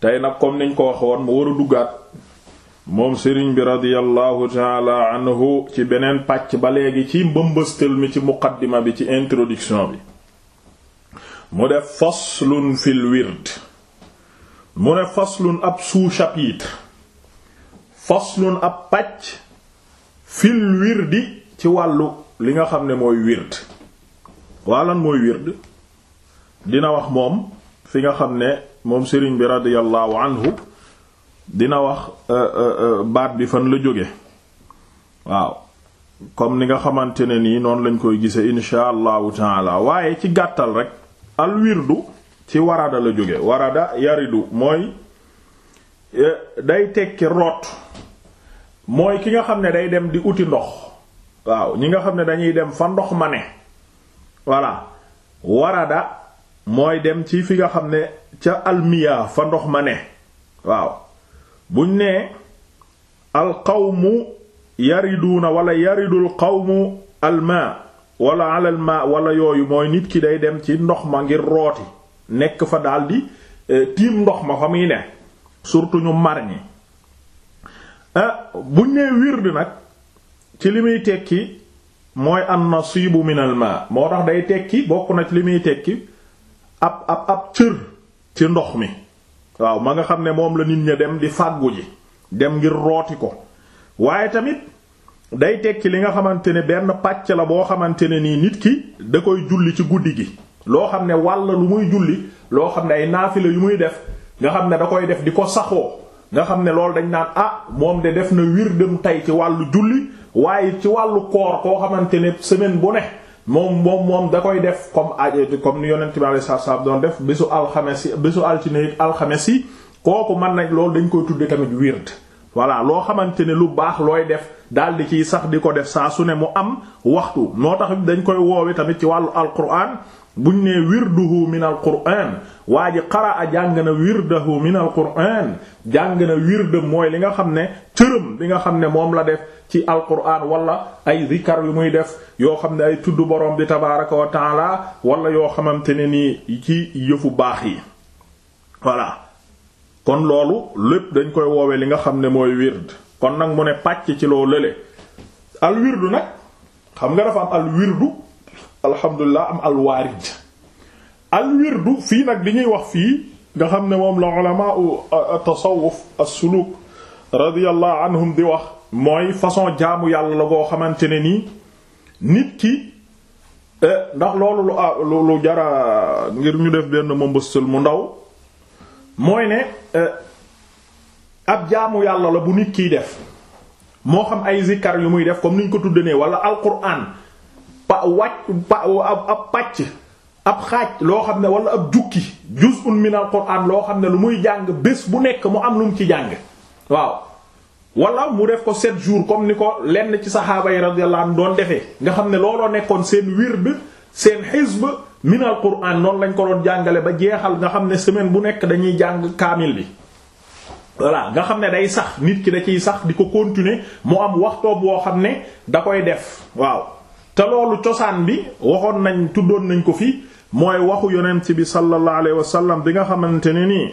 tey nag comme niñ ko wax woon mu war a duggaat moom sëriñ bi radiyallahu taala anhu ci beneen pàcc ba léegi ci mbëmbëstal mi ci muqaddima bi ci introduction bi mu def faslun fil wird mu ne faslun ab sous-chapitre faslun ab pàcc fil wirdi ci wàllu li nga xam ne mooy wird waalan mooy wird dina wax moom fi nga xam ne moom sëriñ bi radiyallahu anhu dina wax euh, euh, euh, baat bi fan la jóge waaw comme ni nga xamante ne nii noonu lañ koy gisee insha allahu taala waaye ci gàttal rek al wirdu ci warada la jóge warada yaridu mooy day tekki root mooy ki nga xam ne day dem di uti ndox waaw ñi nga xam ne dañuy dem fa ndox ma ne voilà warada mooy dem ci fi nga xam ne ca almiya fa ndox ma ne waaw buñ nee alqawmu yariduuna wala yaridul qawmu alma wala alal ma wala yooyu mooy nit ki day dem ci ndox ma ngir rooti nekk fa daldi eh, tiim ndox ma fa muy ne surtout ñu mar ñi eh, buñ nee wird nag ci li muy tekki mooy an nasibu min al ma moo tax day tekki bokk na ci li muy tekki ab ab ab cër ci ndox mi waaw ma nga xam ne moom la nit ña dem di fàggu ji dem ngir rooti ko waaye tamit day tekki li nga xamante ne benn pàcc la boo xamante ne nii nit ki da koy julli ci guddi gi loo xam ne wàll lu muy julli loo xam ne ay naafila yu muy def nga xam ne da koy def di ko saxoo nga xam ne loolu dañ naan ah moom de def na wirdam tey ci wàllu julli waaye ci wàllu koor koo xamante ne semaine bu ne moom moom moom da koy def comme aj comme ni yonent bi alayhi salaam doon def bésu alxames yi bésu altine yi alxames yi kooku mën nañ loolu dañ koy tudde tamit wird voilà loo xamante ne lu baax looy def daal di ciy sax di ko def saa su ne mu am waxtu moo tax dañ koy woowe tamit ci wàllu alquran buñ nee wirduhu min al quraan waa ji qaraa jàng na wirdahu min al quraan jàng na wirda mooy li nga xam ne cërëm li nga xam ne moom la def ci al quraan wala ay zikar yu muy def yoo xam ne ay tudd borom bi tabaaraka wa taala wala yoo xamante ne nii ci yëfu baax yi voilà kon loolu lépp dañ koy woowe li nga xam ne mooy wird kon nag mu ne pàcc ci loo lële al wirdu nag xam nga dafa am al wirdu alhamdulilah am al waarid al wirdu fii nag li ñuy wax fii nga xam ne moom la ulama tasawuf as-suluk radiyallahu anhum di wax mooy façon jaamu yàlla la goo xamante ne nii nit ki eh, ndax loolu lu ah, lu jara ngir ñu def benn mëmbëstal mu ndaw mooy ne eh, ab jaamu yàlla la bu nit kiy def moo xam ay zikkar yu muy def comme niñ ko tudde ne wala alquran pa wàcc pa ab pàcc ab xaaj loo xam ne wala ab jukki juz'un min alquran loo xam ne lu muy jàng bés bu nekk mu am lu mu ci jàng waaw wala mu def ko sept jours comme ni ko lenn ci saxaaba yi radiyallahu anhu doon defee nga xam ne looloo nekkoon seen wird seen xisb min al quran noonu lañ ko doon jàngale ba jeexal nga xam ne semaine bu nekk dañuy jàng kaamil bi voilà nga xam ne day sax nit ki da ciy sax di ko continuer mu am waxtoo boo xam ne da koy def waaw te loolu cosaan bi waxoon nañ tuddoon nañ ko fi mooy waxu yonent bi sallallahu alayhi wa sallam bi nga xamante ne nii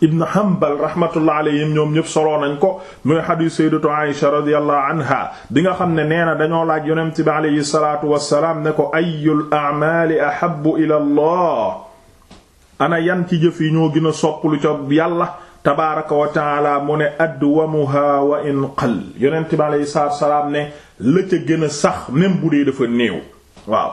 ibn Hanbal rahmatullah alayhim ñoom ñëpp soloo nañ ko muy xadiis sayyidatu Aisha radiyallahu anha bi nga xam ne nee na dañoo laaj yonent bi alayhi salaatu wassalaam ne ko ayyul a'maali ahabbu ila Allah ana yan ci jëf yi ñoo gën a sopp lu ca yàlla tabaaraka wa taala mu ne adwamuha wa in qal yonent bi alayhi salaatu wassalaam ne la ca gën a sax même bu dee dafa néew waaw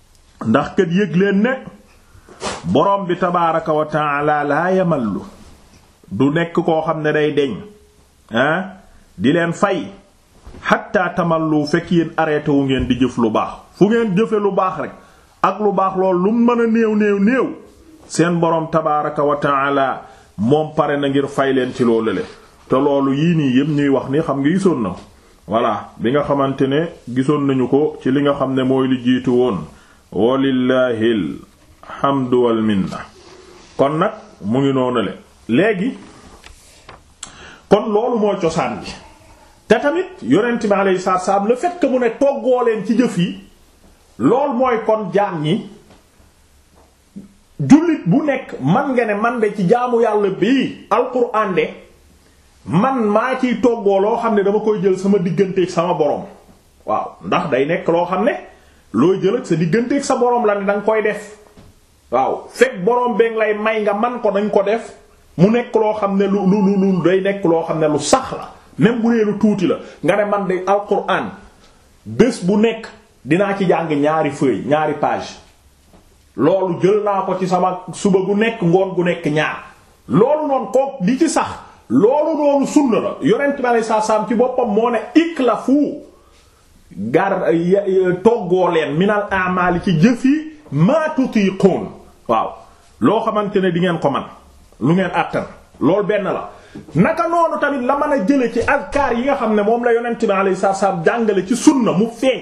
ndax kat yëg leen ne borom bi tabaaraka wa taala laa yamallu du nekk koo xam ne day deñ ah di leen fay xatta tamallu fekk yéen arrêté wu ngeen di jëf lu baax fu ngeen jëfe lu baax rek ak lu baax lool lu mën a néew néew néew seen borom tabaaraka wa taala moom pare na ngir fay leen ci loolu le te loolu yii nii yépp ñuy wax ni xam nga gisoon na voilà bi nga xamante ne gisoon nañu ko ci li nga xam ne mooy li jiitu woon walillahil hamdu wal minna kon nag mu ngi noonu le léegi kon loolu mooy cosaan bi te tamit yonent bi alayhi salaatu salaam le fait que mu ne toggoo leen ci jëf yi loolu mooy kon jaam ñi jullit bu nekk man nga ne man de ci jaamu yàlla bii alquran de man maa ciy toggoo loo xam ne dama koy jël sama digganteeg sama borom waaw ndax day nekk loo xam ne looy jël ak sa digganteeg sa borom la ne danga koy def waaw fekk borom beeg lay may nga man ko dañ ko def mu nekk loo xam ne lu lu lu day nekk loo xam ne lu sax la même bu dee lu tuuti la nga ne man de alquran bés bu nekk dinaa ci jàng ñaari feuille ñaari page loolu jël naa ko ci sama suba gu nekk ngoon gu nekk ñaar loolu noonu kook di ci sax loolu noonu sunna la yonent bi aleyhi salaatu salaam ci boppam moo ne iklafu gar toggoo leen minal amali ci jëf yi maa tutiqoon waaw loo xamante ne di ngeen ko man lu ngeen àttan loolu benn la naka noonu tamit la mën a jële ci azkar yi nga xam ne moom la yonent bi alayhi salaam jàngale ci sunna mu feeñ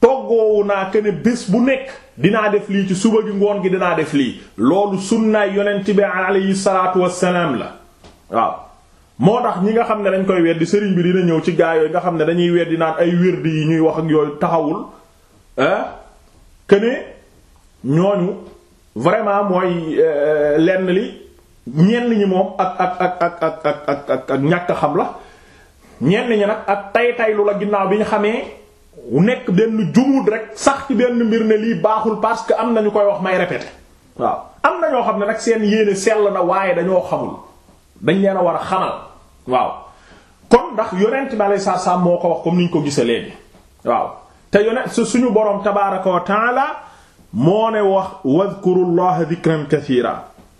toggoowu naa que ne bés bu nekk dinaa def lii ci suba gi ngoon gi dinaa def lii loolu sunnaay yonent bi alayhi salaatu wassalaam la waaw moo tax ñi nga xam ne dañ koy weddi sëriñ bi dina ñëw ci gaa yooyu nga xam ne dañuy weddi naan ay wérdi yi ñuy wax ak yooyu taxawul ah que ne ñooñu vraiment mooy euh, lenn li ñenn ñi moom ak ak ak ak ak ak ak ak ñàkk xam la ñenn ñi nag ak tay taylu la ginnaaw bi ñu xamee. wu nekk benn jumuut rek sax ci benn mbir ne lii baaxul parce que am na ñu koy wax may répéter waaw am na ñoo xam ne nag seen yéene sell na waaye dañoo xamul dañ leen a war a xamal waaw kon ndax yonent bi alayhi salaatu salaam moo ko wax comme ni ñu ko gisee léegi waaw te yonent su suñu boroom tabaaraka wa taala moo ne wax wadhkurullaha dhikran kathiira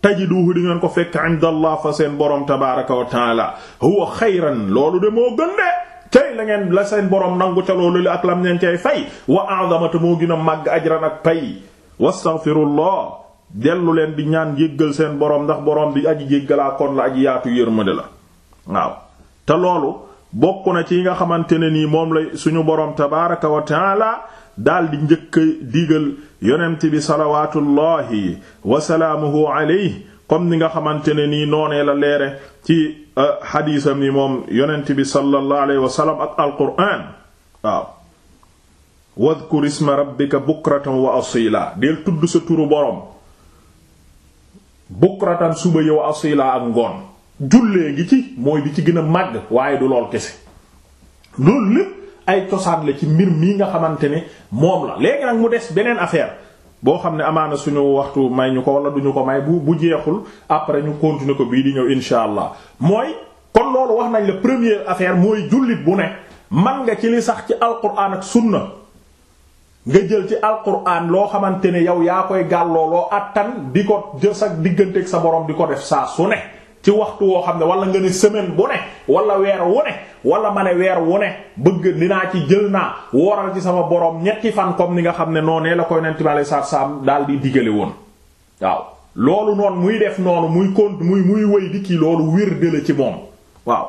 tajiduhu di ngeen ko fekk indallah fa seen borom tabaaraka wa taala huwa xayran loolu de moo gën de tey la ngeen la seen borom nangu ca loolu li ak lam neen cay fay wa a'zamata moo gën a màgg ajran ak pay wastaghfirullah dellu leen di ñaan jéggal seen borom ndax borom bi aji jéggalaa kon la aji yaatu yërmande la waaw te loolu bokk na ci yi nga xamante ne nii moom la suñu boroom tabaaraka wa taala daal di njëkk digal yonent bi salawaatullahi wa salaamuhu alayhi comme ni nga xamante ne nii noonee la leere ci euh, xadiisam ni moom yonent bi sallallahu alayhi wa sallam ak alquraan waaw wadkur isma rabbika bukratan wa asila del tudd sa turu boroom bukratan suba yow asila ak ngoon jullee ngi ci mooy bi ci gën a màgg waaye du lool kese loolu lépp ay cosaan la ci mbir mii nga xamante ne moom la léegi nag mu des beneen affaire boo xam ne amaana suñu waxtu may ñu ko wala duñu ko may bu bu jeexul après ñu continuer ko bii di ñëw insha allah mooy kon loolu wax nañ la première affaire mooy jullit bu ne man nga ci li sax ci alquran ak sunna nga jël ci alquran loo xamante ne yow yaa koy gàlloo loo attan di ko jël sa diggante ak sa borom di ko def saa su ne ci waxtu woo xam ne wala nga ne semaine bu ne wala weer wu ne wala ma ne weer wu ne bëgg dinaa ci jël naa wooral ci sama borom ñetti fan comme ni nga xam ne noonee la koy nent bi alei satu salaam daal di digale woon waaw loolu noonu muy def noonu muy kont muy muy wéy di kii loolu wér de la ci moom waaw